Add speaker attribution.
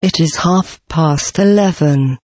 Speaker 1: It is half past eleven.